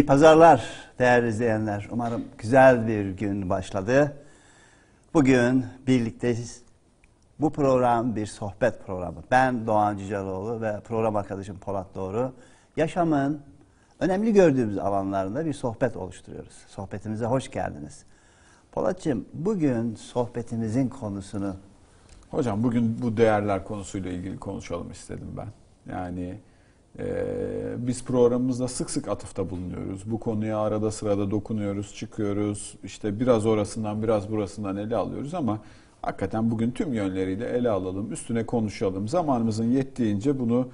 İyi pazarlar değerli izleyenler. Umarım güzel bir gün başladı. Bugün birlikteyiz. Bu program bir sohbet programı. Ben Doğan Cicaloğlu ve program arkadaşım Polat Doğru. Yaşamın önemli gördüğümüz alanlarında bir sohbet oluşturuyoruz. Sohbetimize hoş geldiniz. Polatcığım bugün sohbetimizin konusunu Hocam bugün bu değerler konusuyla ilgili konuşalım istedim ben. Yani biz programımızda sık sık atıfta bulunuyoruz. Bu konuya arada sırada dokunuyoruz, çıkıyoruz. İşte biraz orasından biraz burasından ele alıyoruz ama hakikaten bugün tüm yönleriyle ele alalım, üstüne konuşalım. Zamanımızın yettiğince bunu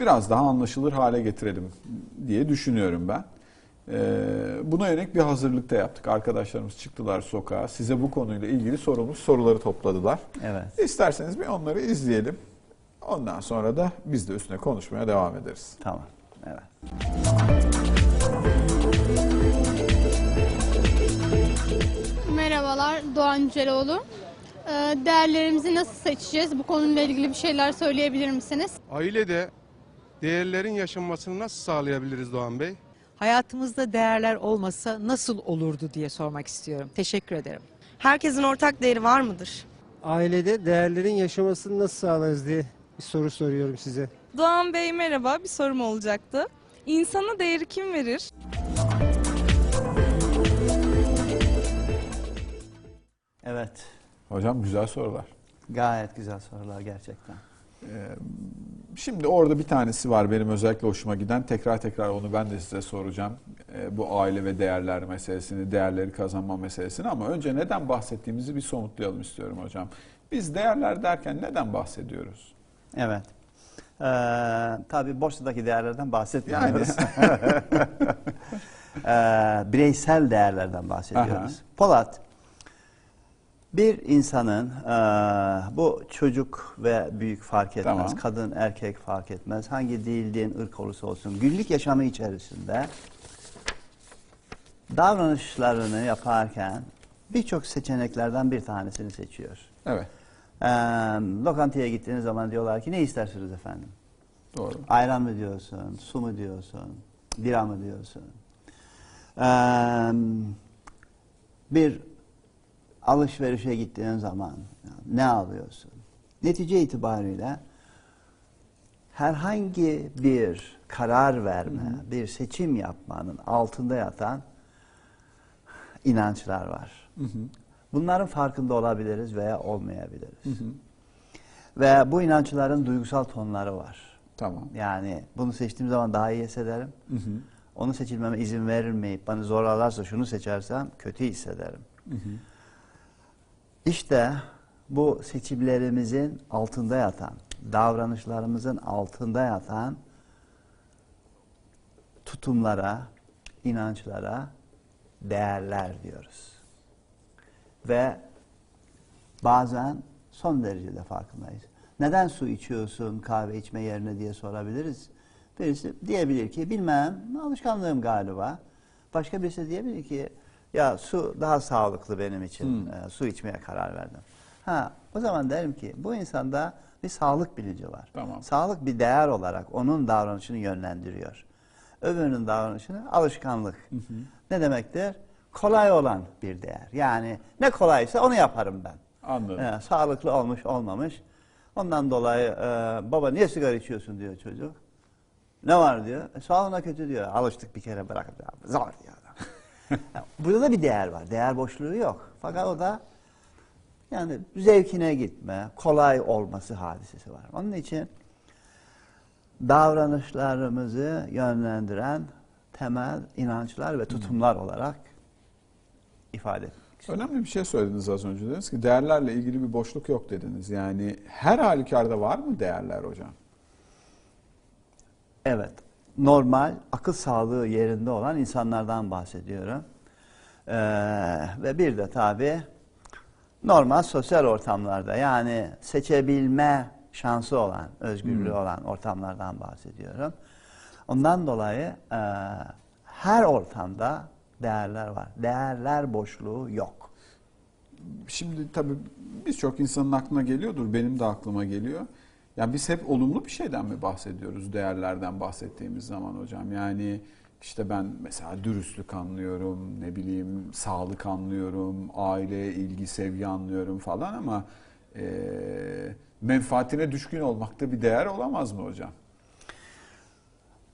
biraz daha anlaşılır hale getirelim diye düşünüyorum ben. Ee, buna yönelik bir hazırlıkta yaptık. Arkadaşlarımız çıktılar sokağa. Size bu konuyla ilgili sorulmuş soruları topladılar. evet İsterseniz bir onları izleyelim. Ondan sonra da biz de üstüne konuşmaya devam ederiz. tamam evet. Merhabalar, Doğan Yüceloğlu. Ee, Değerlerimizi nasıl seçeceğiz? Bu konuyla ilgili bir şeyler söyleyebilir misiniz? Ailede değerlerin yaşanmasını nasıl sağlayabiliriz Doğan Bey? Hayatımızda değerler olmasa nasıl olurdu diye sormak istiyorum. Teşekkür ederim. Herkesin ortak değeri var mıdır? ailede değerlerin yaşamasını nasıl sağlarız diye bir soru soruyorum size. Doğan Bey merhaba, bir sorum olacaktı. İnsana değeri kim verir? Evet. Hocam güzel sorular. Gayet güzel sorular gerçekten. Şimdi orada bir tanesi var benim özellikle hoşuma giden. Tekrar tekrar onu ben de size soracağım. Ee, bu aile ve değerler meselesini, değerleri kazanma meselesini ama önce neden bahsettiğimizi bir somutlayalım istiyorum hocam. Biz değerler derken neden bahsediyoruz? Evet. Ee, tabii borsadaki değerlerden bahsetmiyoruz. Ee, bireysel değerlerden bahsediyoruz. Aha. Polat, bir insanın ee, bu çocuk ve büyük fark etmez, Tamam. kadın erkek fark etmez, hangi dil, din, ırk olursa olsun günlük yaşamı içerisinde davranışlarını yaparken birçok seçeneklerden bir tanesini seçiyor. Evet, Ee, lokantaya gittiğiniz zaman diyorlar ki ne istersiniz efendim? doğru. Ayran mı diyorsun, su mu diyorsun, bira mı diyorsun? Ee, bir alışverişe gittiğin zaman ne alıyorsun? Netice itibariyle herhangi bir karar verme, bir seçim yapmanın altında yatan inançlar var. Bunların farkında olabiliriz veya olmayabiliriz. Ve bu inançların duygusal tonları var. Tamam. Yani bunu seçtiğim zaman daha iyi hissederim. Onu seçilmeme izin verilmeyip bana zorlarlarsa şunu seçersem kötü hissederim. İşte bu seçimlerimizin altında yatan, davranışlarımızın altında yatan tutumlara, inançlara değerler diyoruz. Ve bazen son derecede farkındayız. Neden su içiyorsun kahve içme yerine diye sorabiliriz. Birisi diyebilir ki bilmem alışkanlığım galiba. Başka birisi diyebilir ki ya su daha sağlıklı benim için. Ee, su içmeye karar verdim. Ha, o zaman derim ki bu insanda bir sağlık bilinci var. Tamam. Sağlık bir değer olarak onun davranışını yönlendiriyor. Öbürünün davranışını alışkanlık. Ne demektir? Kolay olan bir değer. Yani ne kolaysa onu yaparım ben. Anladım. Ee, sağlıklı olmuş olmamış. Ondan dolayı e, baba niye sigara içiyorsun diyor çocuk. Ne var diyor. E, sağlığına kötü diyor. Alıştık bir kere bırakıp ya, zor diyor adam. Burada da bir değer var. Değer boşluğu yok. Fakat o da yani zevkine gitme, kolay olması hadisesi var. Onun için davranışlarımızı yönlendiren temel inançlar ve tutumlar olarak ifade etmek istiyorum. Önemli bir şey söylediniz az önce. Dediniz ki değerlerle ilgili bir boşluk yok dediniz. Yani her halükarda var mı değerler hocam? Evet. Normal, akıl sağlığı yerinde olan insanlardan bahsediyorum. Ee, ve bir de tabii normal sosyal ortamlarda yani seçebilme şansı olan, özgürlüğü olan ortamlardan bahsediyorum. Ondan dolayı e, her ortamda değerler var. Değerler boşluğu yok. Şimdi tabii birçok insanın aklına geliyordur. Benim de aklıma geliyor. Ya biz hep olumlu bir şeyden mi bahsediyoruz değerlerden bahsettiğimiz zaman hocam? Yani işte ben mesela dürüstlük anlıyorum, ne bileyim sağlık anlıyorum, aile, ilgi, sevgi anlıyorum falan ama e, menfaatine düşkün olmak da bir değer olamaz mı hocam?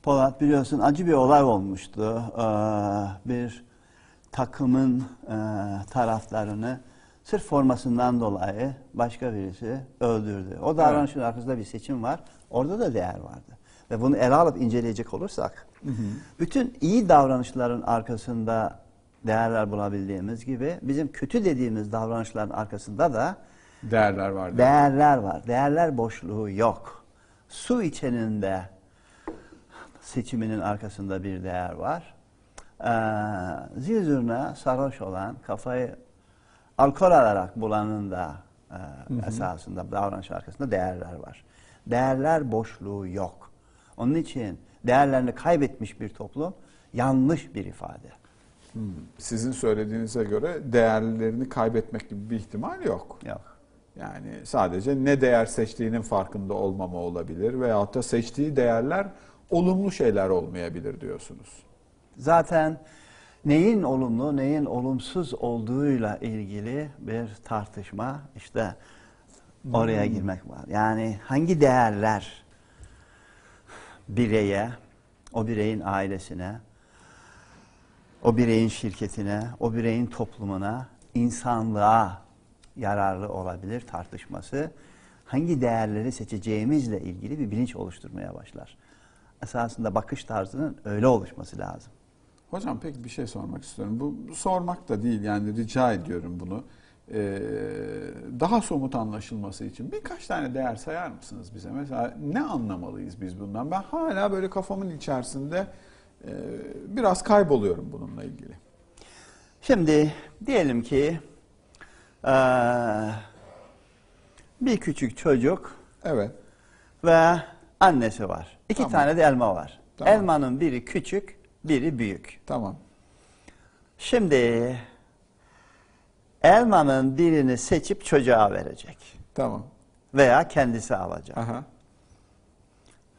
Polat biliyorsun acı bir olay olmuştu. Ee, bir takımın e, taraflarını sırf formasından dolayı başka birisi öldürdü. O davranışın arkasında bir seçim var. Orada da değer vardı. Ve bunu ele alıp inceleyecek olursak bütün iyi davranışların arkasında değerler bulabildiğimiz gibi bizim kötü dediğimiz davranışların arkasında da Değerler var. Değerler var. Değerler boşluğu yok. Su içenin de seçiminin arkasında bir değer var. Ee, zil zurna sarhoş olan, kafayı alkol alarak bulanın da e, esasında davranış arkasında değerler var. Değerler boşluğu yok. Onun için değerlerini kaybetmiş bir toplum yanlış bir ifade. Sizin söylediğinize göre değerlerini kaybetmek gibi bir ihtimal yok. Yok. Yani sadece ne değer seçtiğinin farkında olmama olabilir veyahut da seçtiği değerler olumlu şeyler olmayabilir diyorsunuz. Zaten neyin olumlu, neyin olumsuz olduğuyla ilgili bir tartışma işte oraya girmek var. Yani hangi değerler bireye, o bireyin ailesine, o bireyin şirketine, o bireyin toplumuna, insanlığa yararlı olabilir tartışması hangi değerleri seçeceğimizle ilgili bir bilinç oluşturmaya başlar. Esasında bakış tarzının öyle oluşması lazım. Hocam peki bir şey sormak istiyorum. Bu, sormak da değil yani rica ediyorum bunu. Ee, daha somut anlaşılması için birkaç tane değer sayar mısınız bize? Mesela ne anlamalıyız biz bundan? Ben hala böyle kafamın içerisinde e, biraz kayboluyorum bununla ilgili. Şimdi diyelim ki eee, bir küçük çocuk Evet. ve annesi var. İki Tamam. tane de elma var. Tamam. Elmanın biri küçük, biri büyük. Tamam. Şimdi elmanın birini seçip çocuğa verecek Tamam. veya kendisi alacak. Aha.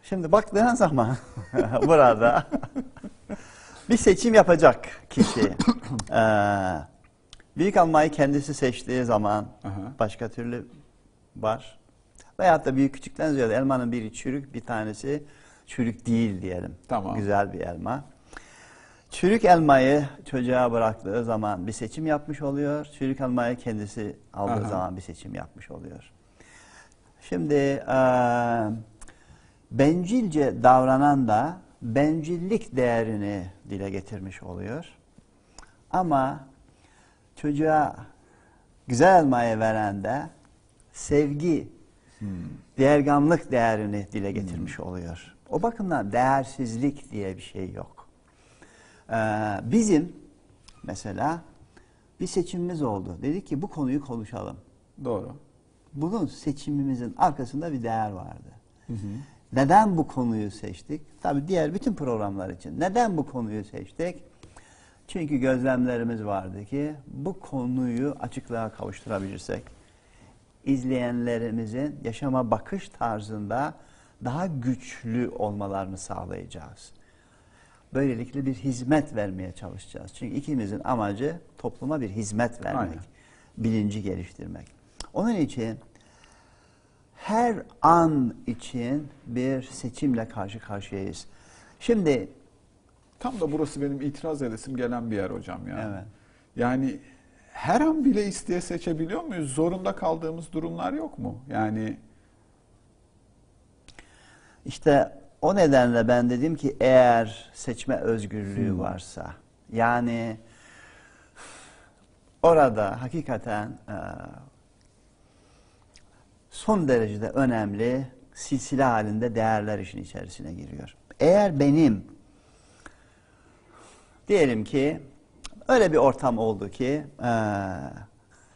Şimdi baktığın zaman burada bir seçim yapacak kişi. Ee, büyük almayı kendisi seçtiği zaman Aha. başka türlü var. Veyahut da büyük küçükten ziyade elmanın biri çürük bir tanesi çürük değil diyelim. Tamam. Güzel bir elma. Çürük elmayı çocuğa bıraktığı zaman bir seçim yapmış oluyor. Çürük elmayı kendisi aldığı Aha. zaman bir seçim yapmış oluyor. Şimdi eee, bencilce davranan da bencillik değerini dile getirmiş oluyor. Ama çocuğa güzel elmayı veren de sevgi, değergamlık değerini dile getirmiş oluyor. O bakımdan değersizlik diye bir şey yok. Ee, bizim mesela bir seçimimiz oldu. Dedik ki bu konuyu konuşalım. Doğru. Bunun seçimimizin arkasında bir değer vardı. Neden bu konuyu seçtik? Tabii diğer bütün programlar için. Neden bu konuyu seçtik? Çünkü gözlemlerimiz vardı ki bu konuyu açıklığa kavuşturabilirsek izleyenlerimizin yaşama bakış tarzında daha güçlü olmalarını sağlayacağız. Böylelikle bir hizmet vermeye çalışacağız. Çünkü ikimizin amacı topluma bir hizmet vermek, Aynen. bilinci geliştirmek. Onun için her an için bir seçimle karşı karşıyayız. Şimdi Tam da burası benim itiraz edesim gelen bir yer hocam ya. Evet. Yani her an bile isteye seçebiliyor muyuz? Zorunda kaldığımız durumlar yok mu? Yani İşte o nedenle ben dedim ki eğer seçme özgürlüğü varsa yani orada hakikaten e, son derecede önemli silsile halinde değerler işin içerisine giriyor. Eğer benim diyelim ki öyle bir ortam oldu ki e,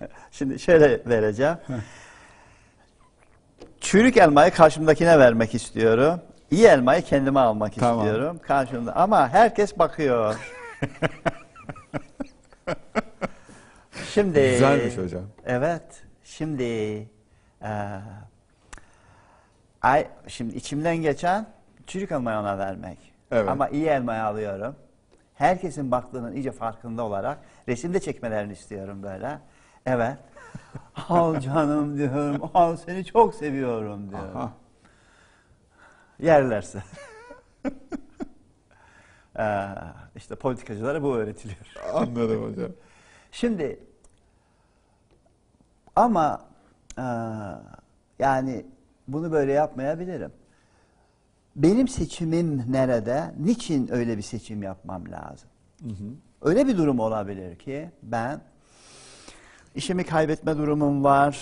şimdi şöyle vereceğim. Çürük elmayı karşımdakine vermek istiyorum. İyi elmayı kendime almak Tamam. istiyorum karşımda. Ama herkes bakıyor. Şimdi Güzelmiş hocam. Evet. Şimdi e, ay şimdi içimden geçen çürük elmayı ona vermek. Evet. Ama iyi elmayı alıyorum. Herkesin baktığının iyice farkında olarak resimde çekmelerini istiyorum böyle. Evet. Al canım diyorum. Al seni çok seviyorum diyorum. Aha. Yerlerse. Ee, işte politikacılara bu öğretiliyor. Anladım hocam. Şimdi ama e, yani bunu böyle yapmayabilirim. Benim seçimim nerede? Niçin öyle bir seçim yapmam lazım? Öyle bir durum olabilir ki ben işimi kaybetme durumum var,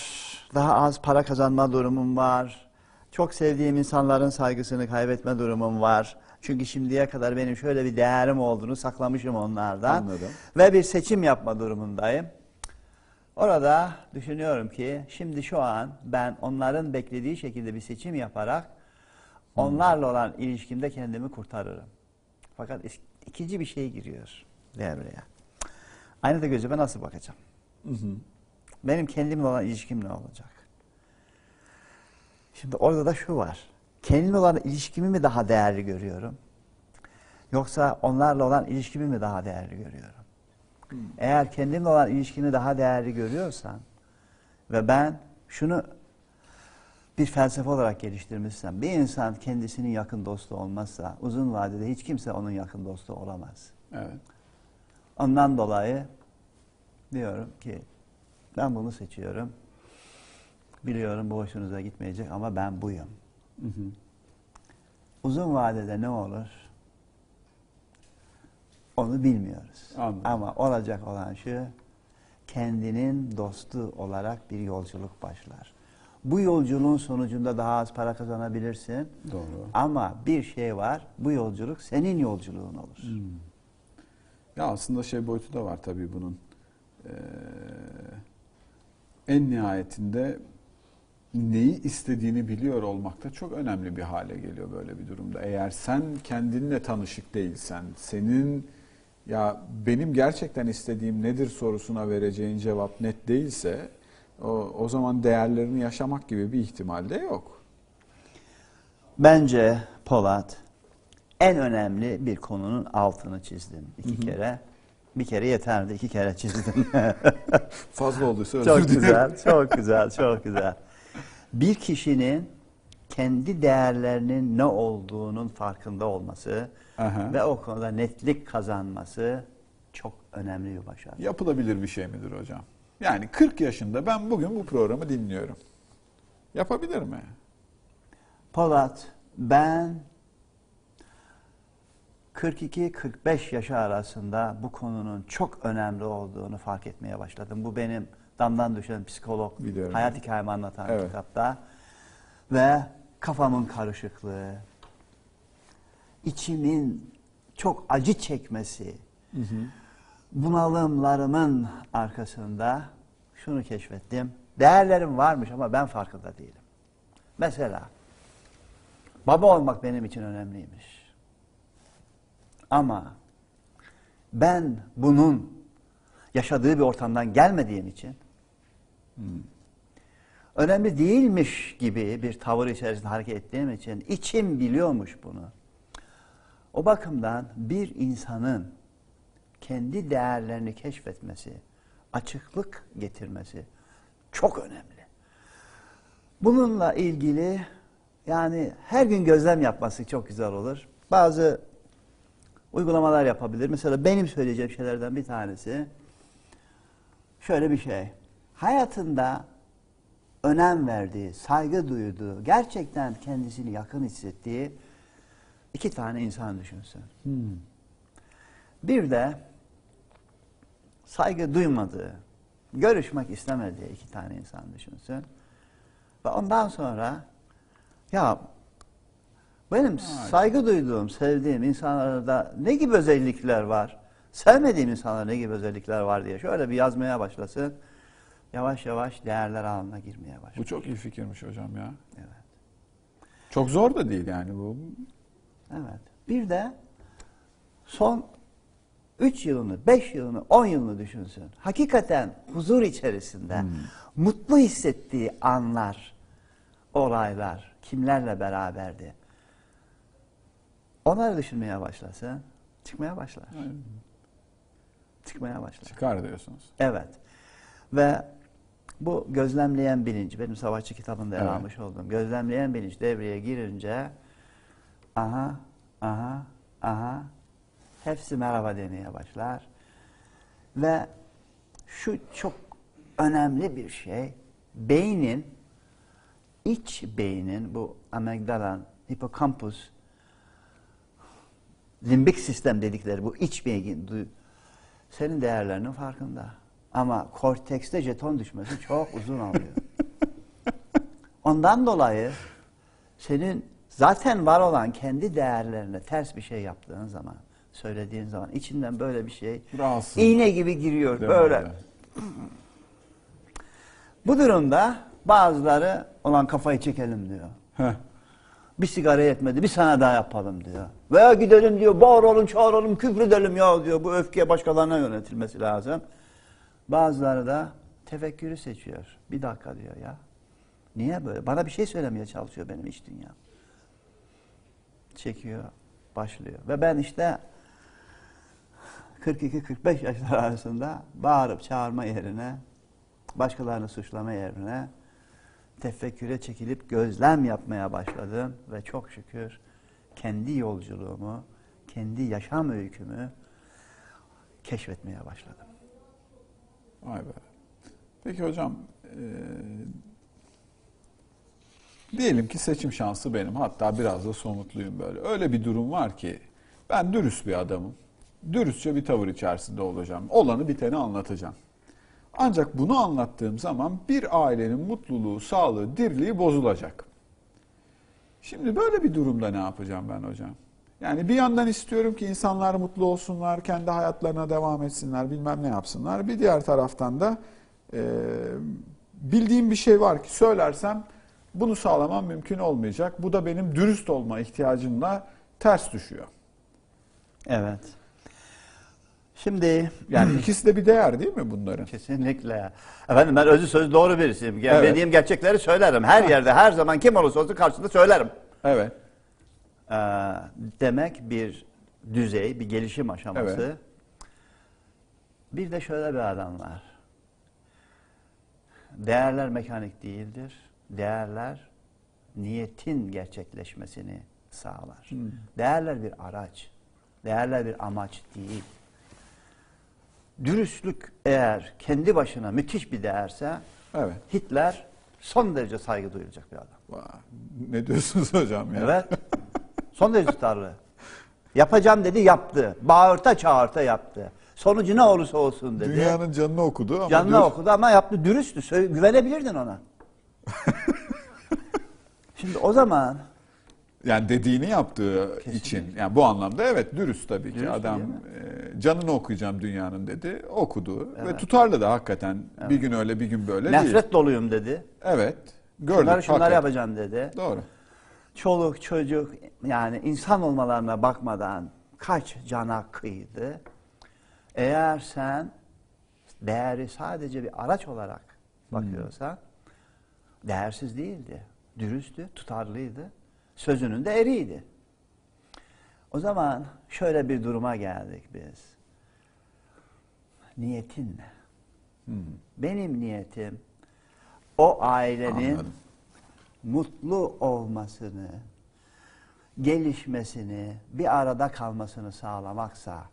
daha az para kazanma durumum var, çok sevdiğim insanların saygısını kaybetme durumum var. Çünkü şimdiye kadar benim şöyle bir değerim olduğunu saklamışım onlardan. Anladım. Ve bir seçim yapma durumundayım. Orada düşünüyorum ki şimdi şu an ben onların beklediği şekilde bir seçim yaparak onlarla olan ilişkimde kendimi kurtarırım. Fakat ikinci bir şey giriyor devreye. Aynada gözüme nasıl bakacağım? Benim kendimle olan ilişkim ne olacak? Şimdi orada da şu var. Kendimle olan ilişkimi mi daha değerli görüyorum? Yoksa onlarla olan ilişkimi mi daha değerli görüyorum? Eğer kendimle olan ilişkini daha değerli görüyorsan ve ben şunu bir felsefe olarak geliştirmişsem, bir insan kendisinin yakın dostu olmazsa uzun vadede hiç kimse onun yakın dostu olamaz. Evet. Ondan dolayı diyorum ki ben bunu seçiyorum. Biliyorum bu hoşunuza gitmeyecek ama ben buyum. Uzun vadede ne olur? Onu bilmiyoruz. Anladım. Ama olacak olan şu kendinin dostu olarak bir yolculuk başlar. Bu yolculuğun sonucunda daha az para kazanabilirsin. Doğru. Ama bir şey var. Bu yolculuk senin yolculuğun olur. Ya aslında şey boyutu da var tabii bunun. Ee, en nihayetinde neyi istediğini biliyor olmak da çok önemli bir hale geliyor böyle bir durumda. Eğer sen kendinle tanışık değilsen, senin ya benim gerçekten istediğim nedir sorusuna vereceğin cevap net değilse o, o zaman değerlerini yaşamak gibi bir ihtimal de yok. Bence Polat en önemli bir konunun altını çizdin iki kere. Bir kere yeterdi, iki kere çizdin. Fazla olduysa özür çok güzel, çok güzel, çok güzel. Bir kişinin kendi değerlerinin ne olduğunun farkında olması Aha. ve o konuda netlik kazanması çok önemli bir başarı. Yapılabilir bir şey midir hocam? Yani 40 yaşında ben bugün bu programı dinliyorum. Yapabilir mi? Polat, ben 42-45 yaşı arasında bu konunun çok önemli olduğunu fark etmeye başladım. Bu benim damdan düşen psikolog, Biliyorum. hayat hikayemi anlatan Evet. kitapta. Ve kafamın karışıklığı, içimin çok acı çekmesi, bunalımlarımın arkasında şunu keşfettim. Değerlerim varmış ama ben farkında değilim. Mesela baba olmak benim için önemliymiş. Ama ben bunun yaşadığı bir ortamdan gelmediğim için önemli değilmiş gibi bir tavır içerisinde hareket ettiğim için içim biliyormuş bunu. O bakımdan bir insanın kendi değerlerini keşfetmesi, açıklık getirmesi çok önemli. Bununla ilgili yani her gün gözlem yapması çok güzel olur. Bazı uygulamalar yapabilir. Mesela benim söyleyeceğim şeylerden bir tanesi şöyle bir şey. Hayatında önem verdiği, saygı duyduğu, gerçekten kendisini yakın hissettiği iki tane insan düşünsün. Bir de saygı duymadığı, görüşmek istemediği iki tane insan düşünsün. Ve ondan sonra ya benim saygı duyduğum, sevdiğim insanlarda ne gibi özellikler var? Sevmediğim insanlarda ne gibi özellikler var diye şöyle bir yazmaya başlasın. Yavaş yavaş değerler alanına girmeye başlar. Bu çok iyi fikirmiş hocam ya. Evet. Çok zor da değil yani bu. Evet. Bir de son 3 yılını, 5 yılını, 10 yılını düşünsün. Hakikaten huzur içerisinde mutlu hissettiği anlar, olaylar, kimlerle beraberdi? Onları düşünmeye başlasın. Çıkmaya başlar. Aynen. Çıkmaya başlar. Çıkar diyorsunuz. Evet. Ve bu gözlemleyen bilinç, benim savaşçı kitabında Evet. almış olduğum gözlemleyen bilinç devreye girince aha, aha, aha hepsi merhaba demeye başlar. Ve şu çok önemli bir şey, beynin, iç beynin, bu amigdalan, hipokampus, limbik sistem dedikleri bu iç beyin, senin değerlerinin farkında. Ama kortekste jeton düşmesi çok uzun alıyor. Ondan dolayı senin zaten var olan kendi değerlerine ters bir şey yaptığın zaman, söylediğin zaman içinden böyle bir şey Rahatsız. iğne gibi giriyor Değil böyle. öyle? Bu durumda bazıları olan kafayı çekelim diyor. Heh. Bir sigara yetmedi, bir sana daha yapalım diyor. Veya gidelim diyor, bağıralım, çağıralım, küfredelim ya diyor. Bu öfke başkalarına yönetilmesi lazım. Bazıları da tefekkürü seçiyor. Bir dakika diyor ya. Niye böyle? Bana bir şey söylemeye çalışıyor benim iç dünya. Çekiyor, başlıyor. Ve ben işte 42-45 yaşlar arasında bağırıp çağırma yerine, başkalarını suçlama yerine tefekküre çekilip gözlem yapmaya başladım ve çok şükür kendi yolculuğumu, kendi yaşam öykümü keşfetmeye başladım. Vay be. Peki hocam, e, diyelim ki seçim şansı benim. Hatta biraz da somutluyum böyle. Öyle bir durum var ki ben dürüst bir adamım. Dürüstçe bir tavır içerisinde olacağım. Olanı biteni anlatacağım. Ancak bunu anlattığım zaman bir ailenin mutluluğu, sağlığı, dirliği bozulacak. Şimdi böyle bir durumda ne yapacağım ben hocam? Yani bir yandan istiyorum ki insanlar mutlu olsunlar, kendi hayatlarına devam etsinler, bilmem ne yapsınlar. Bir diğer taraftan da e, bildiğim bir şey var ki söylersem bunu sağlamam mümkün olmayacak. Bu da benim dürüst olma ihtiyacımla ters düşüyor. Evet. Şimdi Yani ikisi de bir değer değil mi bunların? kesinlikle. Efendim ben özü sözü doğru birisiyim. Yani Evet. Dediğim gerçekleri söylerim. Her yerde, her zaman kim olursa olsun karşısında söylerim. Evet. Ee, demek bir düzey, bir gelişim aşaması. Evet. Bir de şöyle bir adam var. Değerler mekanik değildir. Değerler niyetin gerçekleşmesini sağlar. Hmm. Değerler bir araç. Değerler bir amaç değil. Dürüstlük eğer kendi başına müthiş bir değerse Evet. Hitler son derece saygı duyulacak bir adam. Vay, Ne diyorsunuz hocam ya? Evet. Son derece tutarlı. Yapacağım dedi yaptı. Bağırta çağırta yaptı. Sonucu ne olursa olsun dedi. Dünyanın canını okudu ama Canına diyor- okudu ama yaptı. Dürüsttü. Güvenebilirdin ona. Şimdi o zaman Yani dediğini yaptığı Kesinlikle. için. Yani bu anlamda evet dürüst tabii ki. Dürüst Adam e, canını okuyacağım dünyanın dedi. Okudu ve Evet. tutarlı da hakikaten. Bir gün öyle bir gün böyle nefret değil. doluyum dedi. Evet. Gördük. Şunları şunları hakikaten. yapacağım dedi. Doğru. Çoluk çocuk yani insan olmalarına bakmadan kaç cana kıydı. Eğer sen değeri sadece bir araç olarak bakıyorsan değersiz değildi. Dürüsttü, tutarlıydı. Sözünün de eriydi. O zaman şöyle bir duruma geldik biz. Niyetin ne? Benim niyetim o ailenin Anladım. mutlu olmasını, gelişmesini, bir arada kalmasını sağlamaksa,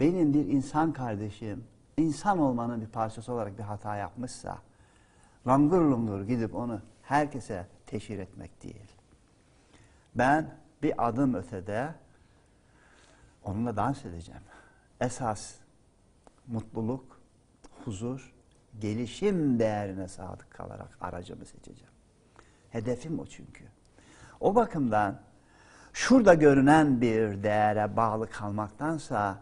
benim bir insan kardeşim, insan olmanın bir parçası olarak bir hata yapmışsa, langur lungur gidip onu herkese teşhir etmek değil. Ben bir adım ötede onunla dans edeceğim. Esas mutluluk, huzur, gelişim değerine sadık kalarak aracımı seçeceğim. Hedefim o çünkü. O bakımdan şurada görünen bir değere bağlı kalmaktansa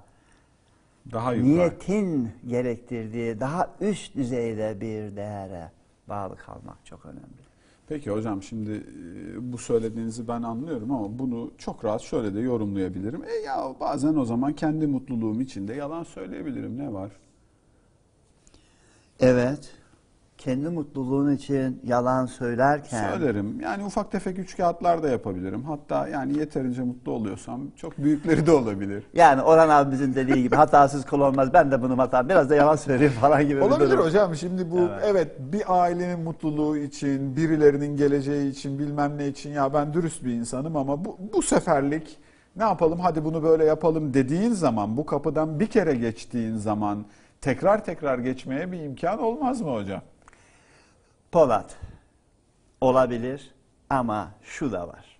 Daha yukarı. niyetin gerektirdiği daha üst düzeyde bir değere bağlı kalmak çok önemli. Peki hocam şimdi e, bu söylediğinizi ben anlıyorum ama bunu çok rahat şöyle de yorumlayabilirim. E ya bazen o zaman kendi mutluluğum için de yalan söyleyebilirim. Ne var? Evet. Kendi mutluluğun için yalan söylerken Söylerim. Yani ufak tefek üç kağıtlar da yapabilirim. Hatta yani yeterince mutlu oluyorsam çok büyükleri de olabilir. yani Orhan abimizin dediği gibi hatasız kul olmaz ben de bunu hata biraz da yalan söyleyeyim falan gibi bir Olabilir durum. hocam. Şimdi bu Evet. evet. bir ailenin mutluluğu için, birilerinin geleceği için, bilmem ne için ya ben dürüst bir insanım ama bu bu seferlik ne yapalım hadi bunu böyle yapalım dediğin zaman bu kapıdan bir kere geçtiğin zaman tekrar tekrar geçmeye bir imkan olmaz mı hocam? Polat olabilir ama şu da var.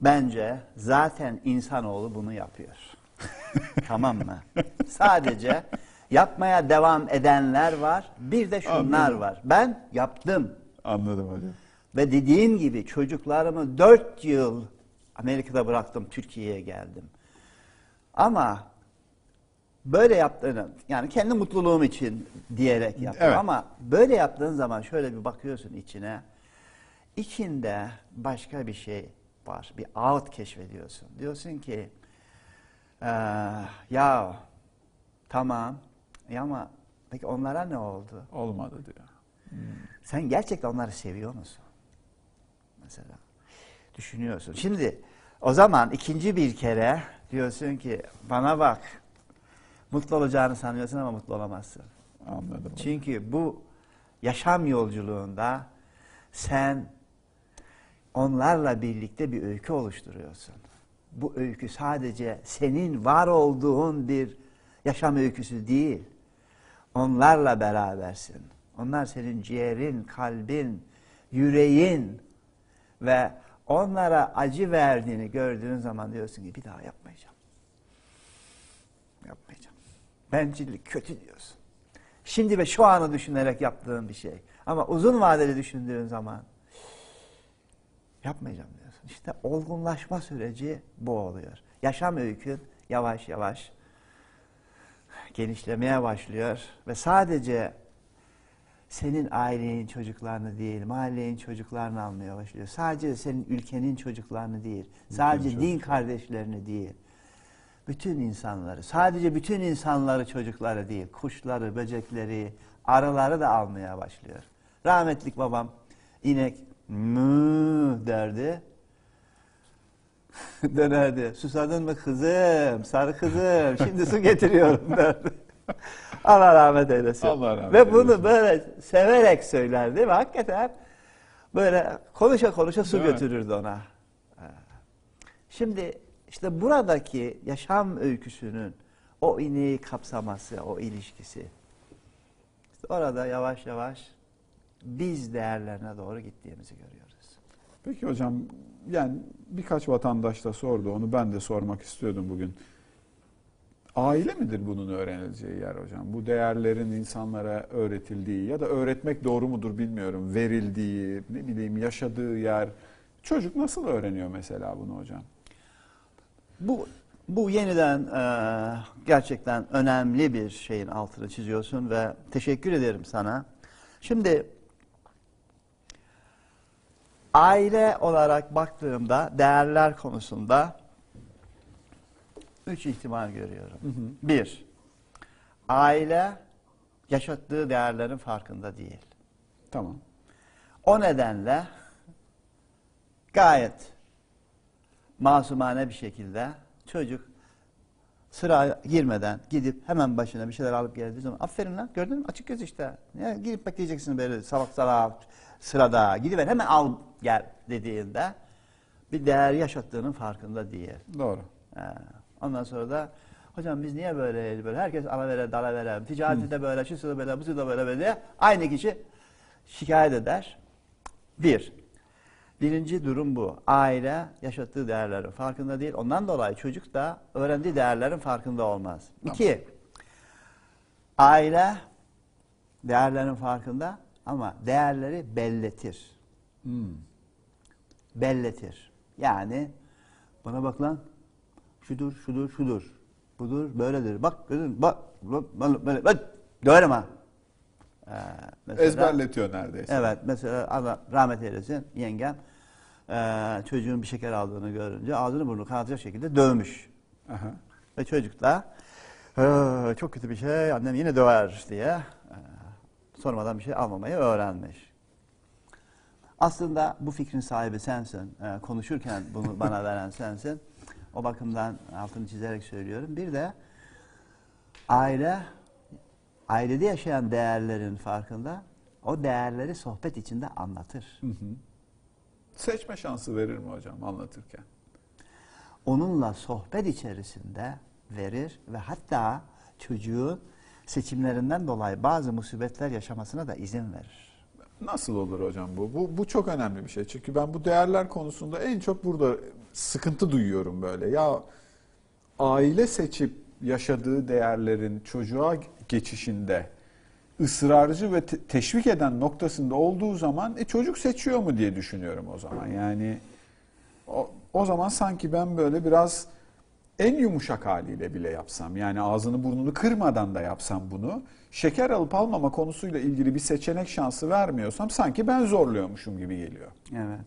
Bence zaten insanoğlu bunu yapıyor. tamam mı? Sadece yapmaya devam edenler var. Bir de şunlar Anladım. var. Ben yaptım. Anladım hocam. Ve dediğim gibi çocuklarımı dört yıl Amerika'da bıraktım, Türkiye'ye geldim. Ama böyle yaptığını, yani kendi mutluluğum için diyerek yaptım. Evet. Ama böyle yaptığın zaman şöyle bir bakıyorsun içine. İçinde başka bir şey var. Bir out keşfediyorsun. Diyorsun ki, "Ee, ya tamam ya ama peki onlara ne oldu? Olmadı diyor. Sen gerçekten onları seviyor musun? Mesela düşünüyorsun. Şimdi o zaman ikinci bir kere diyorsun ki bana bak mutlu olacağını sanıyorsun ama mutlu olamazsın. Anladım. Çünkü bu yaşam yolculuğunda sen onlarla birlikte bir öykü oluşturuyorsun. Bu öykü sadece senin var olduğun bir yaşam öyküsü değil. Onlarla berabersin. Onlar senin ciğerin, kalbin, yüreğin ve onlara acı verdiğini gördüğün zaman diyorsun ki bir daha yapmayacağım. Yapmayacağım. Bencillik kötü diyorsun. Şimdi ve şu anı düşünerek yaptığın bir şey. Ama uzun vadeli düşündüğün zaman yapmayacağım diyorsun. İşte olgunlaşma süreci bu oluyor. Yaşam öykün yavaş yavaş genişlemeye başlıyor ve sadece senin ailenin çocuklarını değil, mahallenin çocuklarını almaya başlıyor. Sadece senin ülkenin çocuklarını değil, sadece din kardeşlerini değil. Bütün insanları, sadece bütün insanları çocukları değil, kuşları, böcekleri, arıları da almaya başlıyor. Rahmetlik babam inek mü derdi. Dönerdi. Susadın mı kızım, sarı kızım, şimdi su getiriyorum derdi. Allah rahmet eylesin. Allah rahmet Ve bunu eylesin. böyle severek söylerdi ve hakikaten böyle konuşa konuşa su Değil mi? götürürdü ona. Ee, Şimdi işte buradaki yaşam öyküsünün o ineği kapsaması, o ilişkisi. İşte orada yavaş yavaş biz değerlerine doğru gittiğimizi görüyoruz. Peki hocam yani birkaç vatandaş da sordu onu ben de sormak istiyordum bugün. Aile midir bunun öğrenileceği yer hocam? Bu değerlerin insanlara öğretildiği ya da öğretmek doğru mudur bilmiyorum. Verildiği, ne bileyim yaşadığı yer. Çocuk nasıl öğreniyor mesela bunu hocam? Bu bu yeniden e, gerçekten önemli bir şeyin altını çiziyorsun ve teşekkür ederim sana. Şimdi aile olarak baktığımda değerler konusunda üç ihtimal görüyorum. Bir, aile yaşattığı değerlerin farkında değil. Tamam. O nedenle gayet masumane bir şekilde çocuk sıra girmeden gidip hemen başına bir şeyler alıp geldiği zaman aferin lan gördün mü açık göz işte. Ya, gidip bekleyeceksin böyle salak salak sırada gidiver hemen al gel dediğinde bir değer yaşattığının farkında değil. Doğru. Ha, Ondan sonra da hocam biz niye böyle böyle herkes alavere dalavere ticareti de böyle şu da böyle bu da böyle böyle aynı kişi şikayet eder. Bir. Birinci durum bu. Aile yaşattığı değerlerin farkında değil. Ondan dolayı çocuk da öğrendiği değerlerin farkında olmaz. İki. Aile değerlerin farkında ama değerleri belletir. Hmm. Belletir. Yani bana bak lan şudur şudur şudur. Budur böyledir. Bak gözün bak bak, böyle böyle bak döverim ha. Ee, mesela- Ezberletiyor neredeyse. Evet mesela Allah rahmet eylesin yengem eee, çocuğun bir şeker aldığını görünce ağzını burnunu kanatacak şekilde dövmüş. Aha. Ve çocuk da "Ee, çok kötü bir şey annem yine döver diye eee, sormadan bir şey almamayı öğrenmiş. Aslında bu fikrin sahibi sensin. Ee, konuşurken bunu bana veren sensin. O bakımdan altını çizerek söylüyorum. Bir de aile, ailede yaşayan değerlerin farkında o değerleri sohbet içinde anlatır. Seçme şansı verir mi hocam anlatırken? Onunla sohbet içerisinde verir ve hatta çocuğun seçimlerinden dolayı bazı musibetler yaşamasına da izin verir. Nasıl olur hocam bu? Bu, bu çok önemli bir şey. Çünkü ben bu değerler konusunda en çok burada sıkıntı duyuyorum böyle. Ya aile seçip yaşadığı değerlerin çocuğa geçişinde ısrarcı ve te- teşvik eden noktasında olduğu zaman e, çocuk seçiyor mu diye düşünüyorum o zaman. Yani o, o zaman sanki ben böyle biraz en yumuşak haliyle bile yapsam yani ağzını burnunu kırmadan da yapsam bunu şeker alıp almama konusuyla ilgili bir seçenek şansı vermiyorsam sanki ben zorluyormuşum gibi geliyor. Evet.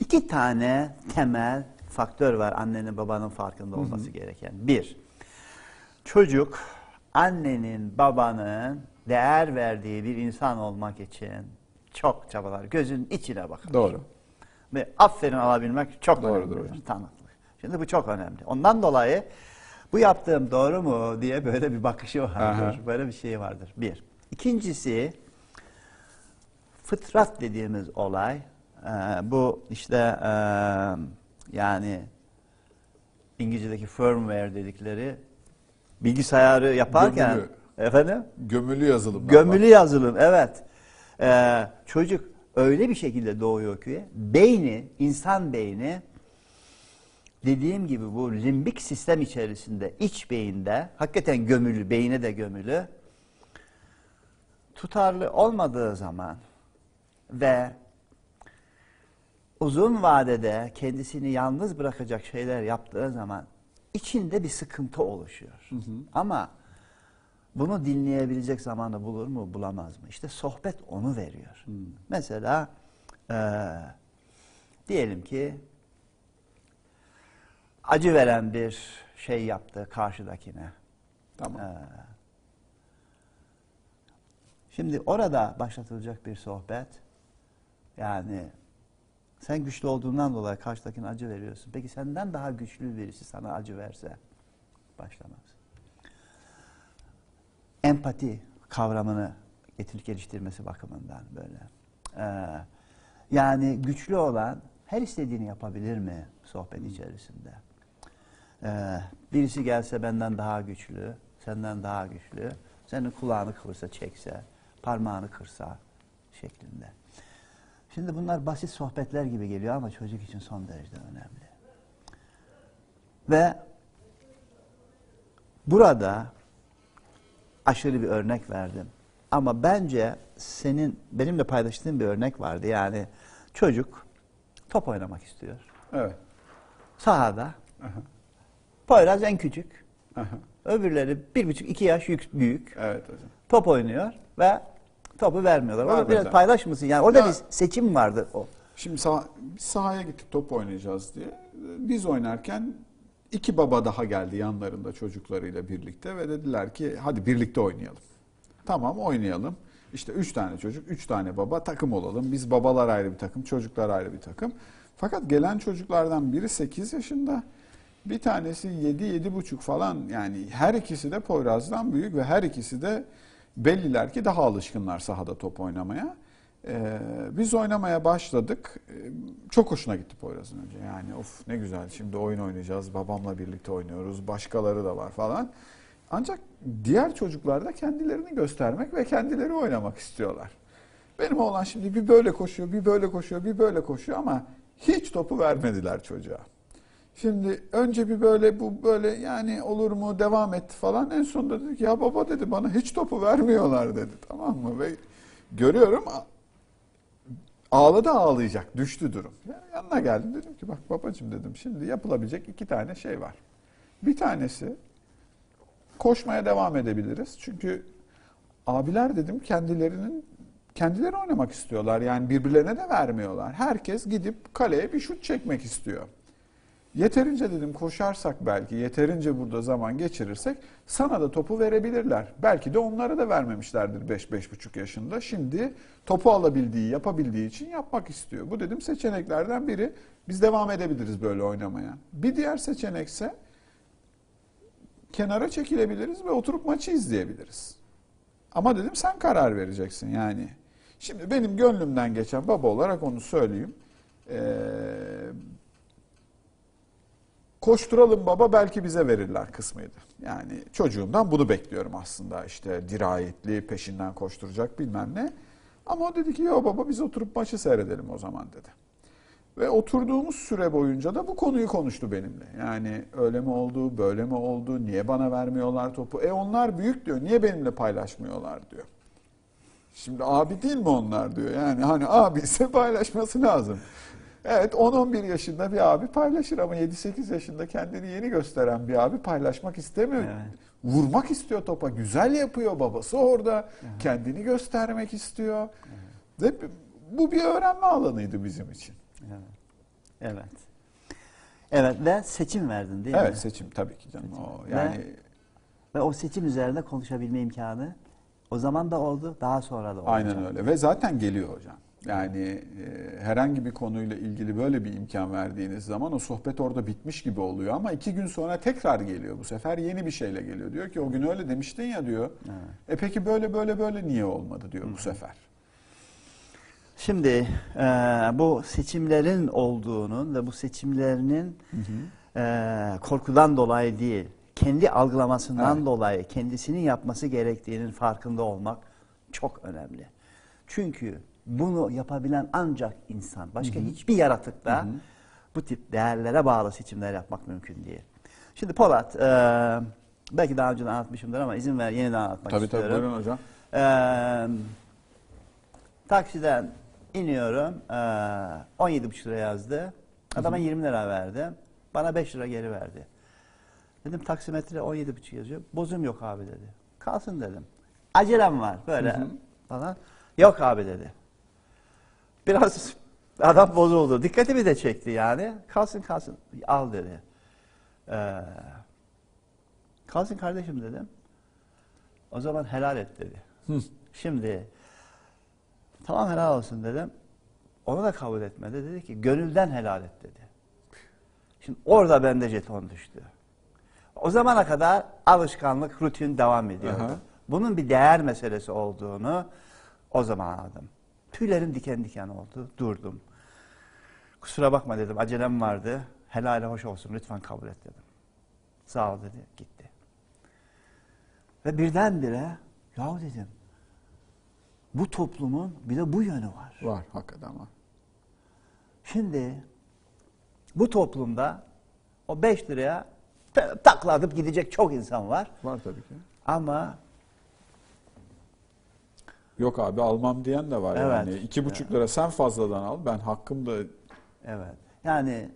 İki tane temel faktör var annenin babanın farkında olması gereken. Bir, çocuk annenin babanın değer verdiği bir insan olmak için çok çabalar. Gözün içine bakar. Doğru. Ve aferin alabilmek çok Doğrudur önemli. hocam. Tanıklık. Şimdi bu çok önemli. Ondan dolayı bu yaptığım doğru mu diye böyle bir bakışı vardır. Aha. Böyle bir şey vardır. Bir. İkincisi fıtrat dediğimiz olay e, bu işte e, yani İngilizce'deki firmware dedikleri bilgisayarı yaparken Gömülü. Efendim Gömülü yazılımlar Gömülü yazılım evet. Ee, çocuk öyle bir şekilde doğuyor ki beyni, insan beyni dediğim gibi bu limbik sistem içerisinde, iç beyinde hakikaten gömülü, beyine de gömülü tutarlı olmadığı zaman ve uzun vadede kendisini yalnız bırakacak şeyler yaptığı zaman içinde bir sıkıntı oluşuyor. Ama bunu dinleyebilecek zamanı bulur mu, bulamaz mı? İşte sohbet onu veriyor. Mesela eee, diyelim ki acı veren bir şey yaptı karşıdakine. Tamam. Ee, Şimdi orada başlatılacak bir sohbet yani sen güçlü olduğundan dolayı karşıdakine acı veriyorsun. Peki senden daha güçlü birisi sana acı verse başlamaz. Empati kavramını getirip geliştirmesi bakımından böyle. Ee, yani güçlü olan her istediğini yapabilir mi sohbet içerisinde? Ee, birisi gelse benden daha güçlü, senden daha güçlü, senin kulağını kıvırsa, çekse, parmağını kırsa şeklinde. Şimdi bunlar basit sohbetler gibi geliyor ama çocuk için son derece önemli. Ve burada aşırı bir örnek verdim. Ama bence senin benimle paylaştığın bir örnek vardı. Yani çocuk top oynamak istiyor. Evet. Sahada. Poyraz en küçük. Aha. Öbürleri bir buçuk iki yaş yük- büyük. Evet hocam. Top oynuyor ve topu vermiyorlar. Orada biraz mısın? Yani orada Ya- bir seçim vardı. O. Şimdi sah- sahaya gittik top oynayacağız diye. Biz oynarken iki baba daha geldi yanlarında çocuklarıyla birlikte ve dediler ki hadi birlikte oynayalım. Tamam oynayalım. İşte üç tane çocuk, üç tane baba takım olalım. Biz babalar ayrı bir takım, çocuklar ayrı bir takım. Fakat gelen çocuklardan biri 8 yaşında, bir tanesi 7 buçuk falan yani her ikisi de Poyraz'dan büyük ve her ikisi de belliler ki daha alışkınlar sahada top oynamaya. Ee, biz oynamaya başladık. Ee, çok hoşuna gitti Poyraz'ın önce. Yani of ne güzel şimdi oyun oynayacağız. Babamla birlikte oynuyoruz. Başkaları da var falan. Ancak diğer çocuklar da kendilerini göstermek ve kendileri oynamak istiyorlar. Benim oğlan şimdi bir böyle koşuyor, bir böyle koşuyor, bir böyle koşuyor ama hiç topu vermediler çocuğa. Şimdi önce bir böyle bu böyle yani olur mu devam etti falan. En sonunda dedi ki ya baba dedi bana hiç topu vermiyorlar dedi tamam mı? Ve görüyorum ağladı ağlayacak düştü durum. Ya yanına geldim dedim ki bak babacığım dedim şimdi yapılabilecek iki tane şey var. Bir tanesi koşmaya devam edebiliriz. Çünkü abiler dedim kendilerinin kendileri oynamak istiyorlar. Yani birbirlerine de vermiyorlar. Herkes gidip kaleye bir şut çekmek istiyor. Yeterince dedim koşarsak belki, yeterince burada zaman geçirirsek sana da topu verebilirler. Belki de onlara da vermemişlerdir 5-5,5 yaşında. Şimdi topu alabildiği, yapabildiği için yapmak istiyor. Bu dedim seçeneklerden biri. Biz devam edebiliriz böyle oynamaya. Bir diğer seçenekse kenara çekilebiliriz ve oturup maçı izleyebiliriz. Ama dedim sen karar vereceksin yani. Şimdi benim gönlümden geçen baba olarak onu söyleyeyim. Ee, koşturalım baba belki bize verirler kısmıydı. Yani çocuğumdan bunu bekliyorum aslında işte dirayetli peşinden koşturacak bilmem ne. Ama o dedi ki ya baba biz oturup maçı seyredelim o zaman dedi. Ve oturduğumuz süre boyunca da bu konuyu konuştu benimle. Yani öyle mi oldu, böyle mi oldu, niye bana vermiyorlar topu? E onlar büyük diyor, niye benimle paylaşmıyorlar diyor. Şimdi abi değil mi onlar diyor. Yani hani abi ise paylaşması lazım. Evet 10-11 yaşında bir abi paylaşır ama 7-8 yaşında kendini yeni gösteren bir abi paylaşmak istemiyor. Evet. Vurmak istiyor topa. Güzel yapıyor babası orada. Kendini göstermek istiyor. Ve bu bir öğrenme alanıydı bizim için. Evet. Evet. Evet ve seçim verdin değil evet mi? seçim tabii ki canım. O, Ve- yani Ve o seçim üzerine konuşabilme imkanı o zaman da oldu, daha sonra da olacak. aynen öyle. Ve zaten geliyor hocam. Yani e, herhangi bir konuyla ilgili böyle bir imkan verdiğiniz zaman o sohbet orada bitmiş gibi oluyor ama iki gün sonra tekrar geliyor. Bu sefer yeni bir şeyle geliyor. Diyor ki o gün öyle demiştin ya diyor. E peki böyle böyle böyle niye olmadı diyor bu sefer. Şimdi e, bu seçimlerin olduğunun ve bu seçimlerinin e, korkudan dolayı değil, kendi algılamasından Evet. dolayı kendisinin yapması gerektiğinin farkında olmak çok önemli. Çünkü bunu yapabilen ancak insan, başka hiçbir yaratıkta bu tip değerlere bağlı seçimler yapmak mümkün değil. Şimdi Polat, e, belki daha önce anlatmışımdır ama izin ver yeniden anlatmak Tabii tabii istiyorum. buyurun hocam. Ee, taksiden iniyorum. Ee, 17,5 lira yazdı. Adama 20 lira verdim. Bana 5 lira geri verdi. Dedim taksimetre 17,5 yazıyor. Bozum yok abi dedi. Kalsın dedim. Acelem var böyle falan. Yok abi dedi. Biraz adam bozuldu. Dikkatimi de çekti yani. Kalsın kalsın. Al dedi. Ee, kalsın kardeşim dedim. O zaman helal et dedi. Şimdi tamam helal olsun dedim. Onu da kabul etmedi. Dedi ki gönülden helal et dedi. Şimdi orada bende jeton düştü. O zamana kadar alışkanlık, rutin devam ediyordu. Aha. Bunun bir değer meselesi olduğunu o zaman anladım. Tüylerim diken diken oldu. Durdum. Kusura bakma dedim. Acelem vardı. Helale hoş olsun. Lütfen kabul et dedim. Sağ ol dedi. Gitti. Ve birdenbire ya dedim bu toplumun bir de bu yönü var. Var hakikaten var. Şimdi bu toplumda o 5 liraya ta- takla atıp gidecek çok insan var. Var tabii ki. Ama Yok abi almam diyen de var Evet. yani. iki buçuk lira sen fazladan al ben hakkım da evet yani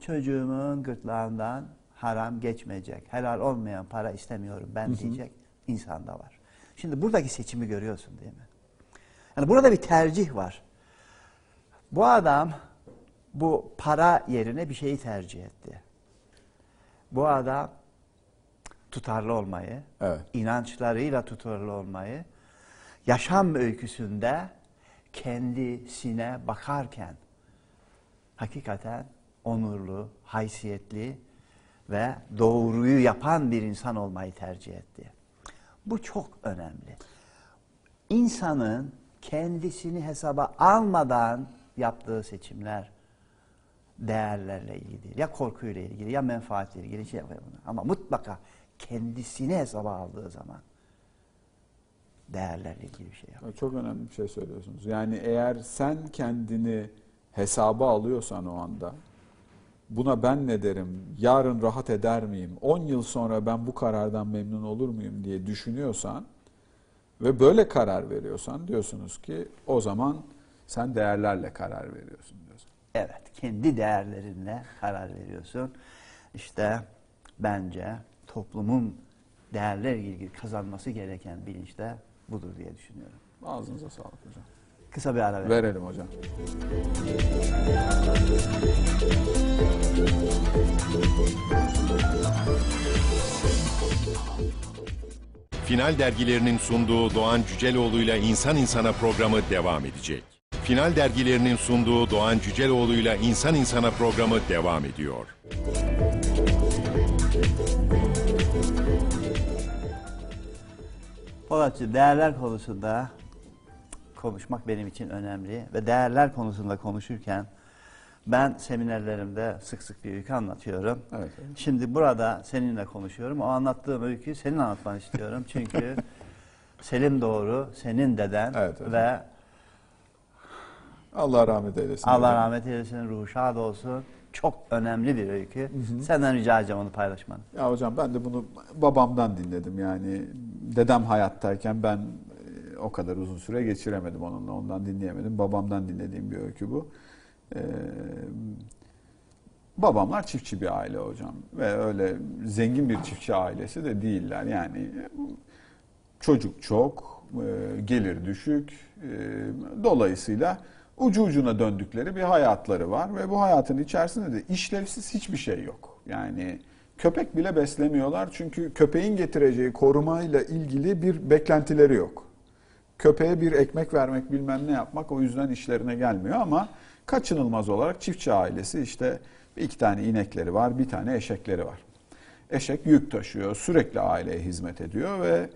çocuğumun gırtlağından haram geçmeyecek. Helal olmayan para istemiyorum ben diyecek insan da var. Şimdi buradaki seçimi görüyorsun değil mi? Yani burada bir tercih var. Bu adam bu para yerine bir şeyi tercih etti. Bu adam tutarlı olmayı, Evet. inançlarıyla tutarlı olmayı, yaşam öyküsünde kendisine bakarken hakikaten onurlu, haysiyetli ve doğruyu yapan bir insan olmayı tercih etti. Bu çok önemli. İnsanın kendisini hesaba almadan yaptığı seçimler değerlerle ilgili. Ya korkuyla ilgili ya menfaatle ilgili şey yapıyor bunu. Ama mutlaka kendisini hesaba aldığı zaman değerlerle ilgili bir şey yapıyor. Çok önemli bir şey söylüyorsunuz. Yani eğer sen kendini hesaba alıyorsan o anda buna ben ne derim, yarın rahat eder miyim, 10 yıl sonra ben bu karardan memnun olur muyum diye düşünüyorsan ve böyle karar veriyorsan diyorsunuz ki o zaman sen değerlerle karar veriyorsun diyorsun. Evet, kendi değerlerinle karar veriyorsun. İşte bence toplumun değerlerle ilgili kazanması gereken bilinç de budur diye düşünüyorum. Ağzınıza sağlık hocam. Kısa bir ara verelim. Verelim hocam. Final dergilerinin sunduğu Doğan Cüceloğlu'yla İnsan İnsana programı devam edecek. Final dergilerinin sunduğu Doğan Cüceloğlu'yla İnsan İnsana programı devam ediyor. Polatcığım değerler konusunda konuşmak benim için önemli ve değerler konusunda konuşurken ben seminerlerimde sık sık bir öykü anlatıyorum. Evet. Şimdi burada seninle konuşuyorum. O anlattığım öyküyü senin anlatmanı istiyorum. Çünkü Selim Doğru senin deden Evet, evet. ve Allah rahmet eylesin. Allah hocam. rahmet eylesin, ruhu şad olsun. Çok önemli bir öykü. Senden rica edeceğim onu paylaşmanı. Ya hocam ben de bunu babamdan dinledim. Yani dedem hayattayken ben e, o kadar uzun süre geçiremedim onunla. Ondan dinleyemedim. Babamdan dinlediğim bir öykü bu. Ee, babamlar çiftçi bir aile hocam. Ve öyle zengin bir çiftçi ailesi de değiller. Yani çocuk çok, e, gelir düşük. E, Dolayısıyla ucu ucuna döndükleri bir hayatları var ve bu hayatın içerisinde de işlevsiz hiçbir şey yok. Yani köpek bile beslemiyorlar çünkü köpeğin getireceği korumayla ilgili bir beklentileri yok. Köpeğe bir ekmek vermek bilmem ne yapmak o yüzden işlerine gelmiyor ama kaçınılmaz olarak çiftçi ailesi işte iki tane inekleri var, bir tane eşekleri var. Eşek yük taşıyor, sürekli aileye hizmet ediyor ve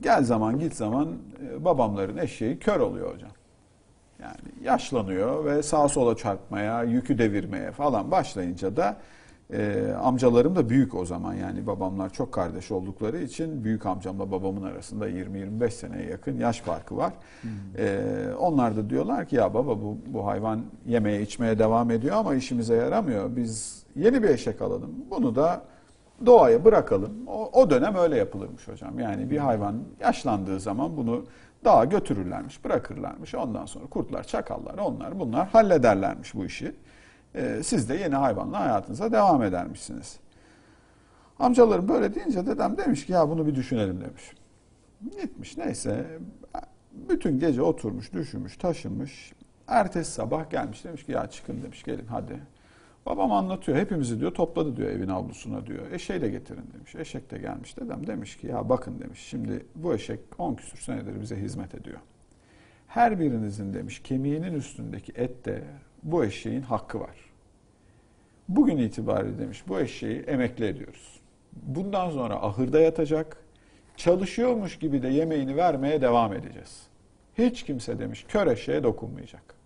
gel zaman git zaman e, babamların eşeği kör oluyor hocam. Yani yaşlanıyor ve sağa sola çarpmaya, yükü devirmeye falan başlayınca da e, amcalarım da büyük o zaman yani babamlar çok kardeş oldukları için büyük amcamla babamın arasında 20-25 seneye yakın yaş farkı var. E, onlar da diyorlar ki ya baba bu, bu hayvan yemeye içmeye devam ediyor ama işimize yaramıyor. Biz yeni bir eşek alalım. Bunu da doğaya bırakalım. O, o dönem öyle yapılırmış hocam. Yani bir hayvan yaşlandığı zaman bunu dağa götürürlermiş, bırakırlarmış. Ondan sonra kurtlar, çakallar, onlar bunlar hallederlermiş bu işi. Ee, siz de yeni hayvanla hayatınıza devam edermişsiniz. Amcalarım böyle deyince dedem demiş ki ya bunu bir düşünelim demiş. Gitmiş neyse bütün gece oturmuş, düşünmüş, taşınmış. Ertesi sabah gelmiş demiş ki ya çıkın demiş gelin hadi. Babam anlatıyor hepimizi diyor topladı diyor evin avlusuna diyor. Eşeği de getirin demiş. Eşek de gelmiş dedem demiş ki ya bakın demiş şimdi bu eşek 10 küsür senedir bize hizmet ediyor. Her birinizin demiş kemiğinin üstündeki ette bu eşeğin hakkı var. Bugün itibariyle demiş bu eşeği emekli ediyoruz. Bundan sonra ahırda yatacak, çalışıyormuş gibi de yemeğini vermeye devam edeceğiz. Hiç kimse demiş kör eşeğe dokunmayacak.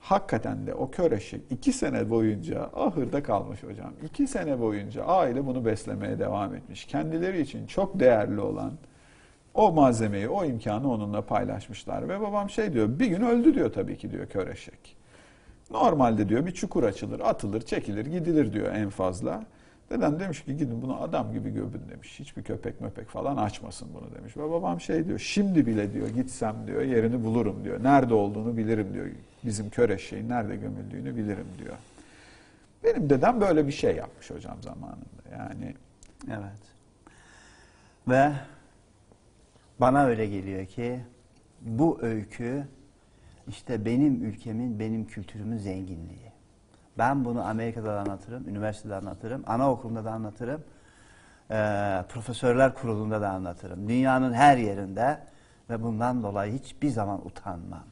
Hakikaten de o kör eşek iki sene boyunca ahırda kalmış hocam. İki sene boyunca aile bunu beslemeye devam etmiş. Kendileri için çok değerli olan o malzemeyi, o imkanı onunla paylaşmışlar. Ve babam şey diyor, bir gün öldü diyor tabii ki diyor kör eşek. Normalde diyor bir çukur açılır, atılır, çekilir, gidilir diyor en fazla. Dedem demiş ki gidin bunu adam gibi göbün demiş. Hiçbir köpek möpek falan açmasın bunu demiş. Ve babam şey diyor şimdi bile diyor gitsem diyor yerini bulurum diyor. Nerede olduğunu bilirim diyor. Bizim kör eşeğin nerede gömüldüğünü bilirim diyor. Benim dedem böyle bir şey yapmış hocam zamanında. Yani Evet. Ve bana öyle geliyor ki bu öykü işte benim ülkemin, benim kültürümün zenginliği. Ben bunu Amerika'da da anlatırım, üniversitede anlatırım, anaokulunda da anlatırım, eee, profesörler kurulunda da anlatırım. Dünyanın her yerinde ve bundan dolayı hiçbir zaman utanmam.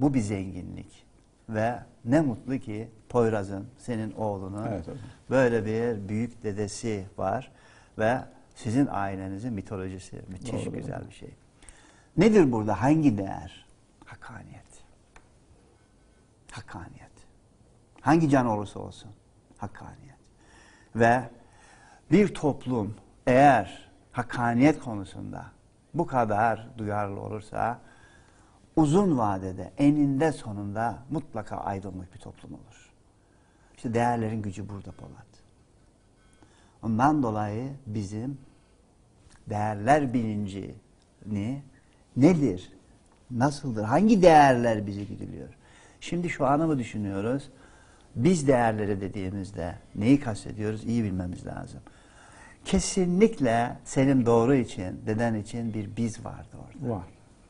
Bu bir zenginlik. Ve ne mutlu ki Poyraz'ın, senin oğlunun Evet hocam. böyle bir büyük dedesi var ve sizin ailenizin mitolojisi müthiş Doğru, güzel bir şey. Nedir burada? Hangi değer? Hakkaniyet. Hakkaniyet. Hangi can olursa olsun hakkaniyet. Ve bir toplum eğer hakkaniyet konusunda bu kadar duyarlı olursa uzun vadede eninde sonunda mutlaka aydınlık bir toplum olur. İşte değerlerin gücü burada Polat. Ondan dolayı bizim değerler bilincini nedir, nasıldır, hangi değerler bizi güdülüyor? Şimdi şu anı mı düşünüyoruz? Biz değerleri dediğimizde neyi kastediyoruz iyi bilmemiz lazım. Kesinlikle Selim Doğru için, deden için bir biz vardı orada. Var.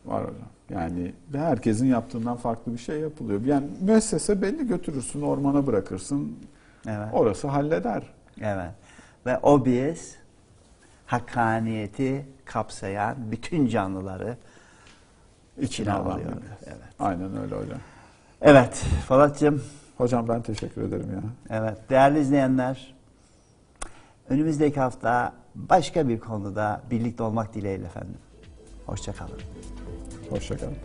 Var hocam. Yani herkesin yaptığından farklı bir şey yapılıyor. Yani müessese belli götürürsün, ormana bırakırsın. Evet. Orası halleder. Evet. Ve o biz hakkaniyeti kapsayan bütün canlıları İçine alıyor. Evet. Aynen öyle hocam. Evet Polatcığım, Hocam ben teşekkür ederim ya. evet değerli izleyenler, önümüzdeki hafta başka bir konuda birlikte olmak dileğiyle efendim. Hoşçakalın. Hoşçakalın.